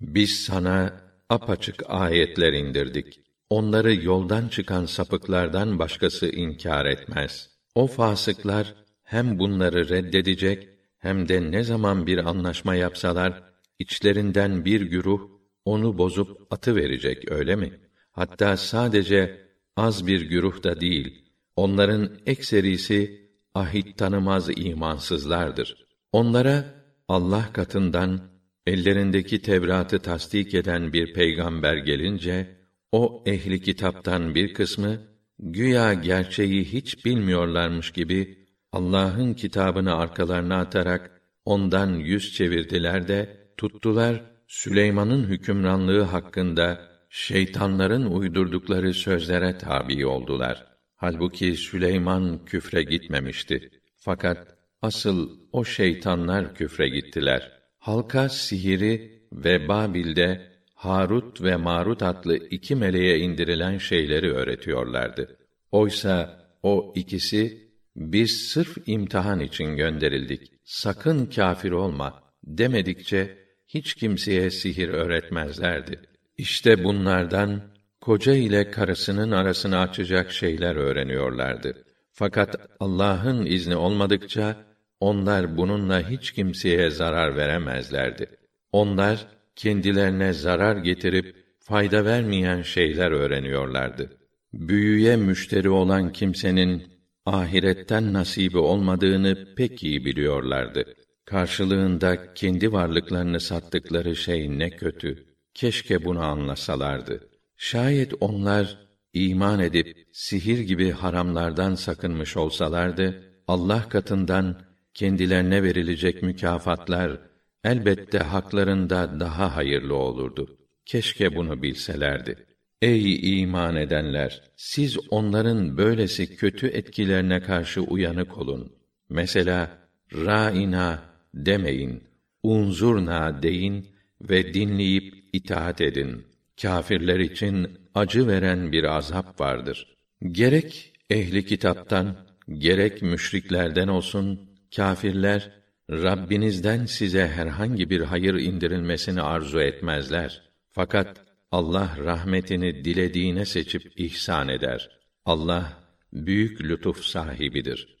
Biz sana apaçık ayetler indirdik. Onları yoldan çıkan sapıklardan başkası inkar etmez. O fasıklar hem bunları reddedecek hem de ne zaman bir anlaşma yapsalar içlerinden bir güruh onu bozup atı verecek öyle mi? Hatta sadece az bir güruh da değil. Onların ekserisi ahit tanımaz imansızlardır. Onlara Allah katından ellerindeki Tevrat'ı tasdik eden bir peygamber gelince o ehli kitaptan bir kısmı güya gerçeği hiç bilmiyorlarmış gibi Allah'ın kitabını arkalarına atarak ondan yüz çevirdiler de tuttular Süleyman'ın hükümranlığı hakkında şeytanların uydurdukları sözlere tabi oldular. Halbuki Süleyman küfre gitmemişti. Fakat asıl o şeytanlar küfre gittiler. Halka sihiri ve Babil'de Harut ve Marut adlı iki meleğe indirilen şeyleri öğretiyorlardı. Oysa o ikisi biz sırf imtihan için gönderildik. Sakın kâfir olma demedikçe hiç kimseye sihir öğretmezlerdi. İşte bunlardan koca ile karısının arasını açacak şeyler öğreniyorlardı. Fakat Allah'ın izni olmadıkça onlar bununla hiç kimseye zarar veremezlerdi. Onlar kendilerine zarar getirip fayda vermeyen şeyler öğreniyorlardı. Büyüye müşteri olan kimsenin ahiretten nasibi olmadığını pek iyi biliyorlardı. Karşılığında kendi varlıklarını sattıkları şey ne kötü. Keşke bunu anlasalardı. Şayet onlar iman edip sihir gibi haramlardan sakınmış olsalardı, Allah katından kendilerine verilecek mükafatlar elbette haklarında daha hayırlı olurdu. Keşke bunu bilselerdi. Ey iman edenler, siz onların böylesi kötü etkilerine karşı uyanık olun. Mesela râina demeyin, unzurna deyin ve dinleyip itaat edin. Kâfirler için acı veren bir azap vardır. Gerek ehli kitaptan, gerek müşriklerden olsun, kâfirler Rabbinizden size herhangi bir hayır indirilmesini arzu etmezler. Fakat Allah rahmetini dilediğine seçip ihsan eder. Allah büyük lütuf sahibidir.